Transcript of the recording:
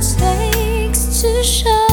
takes to show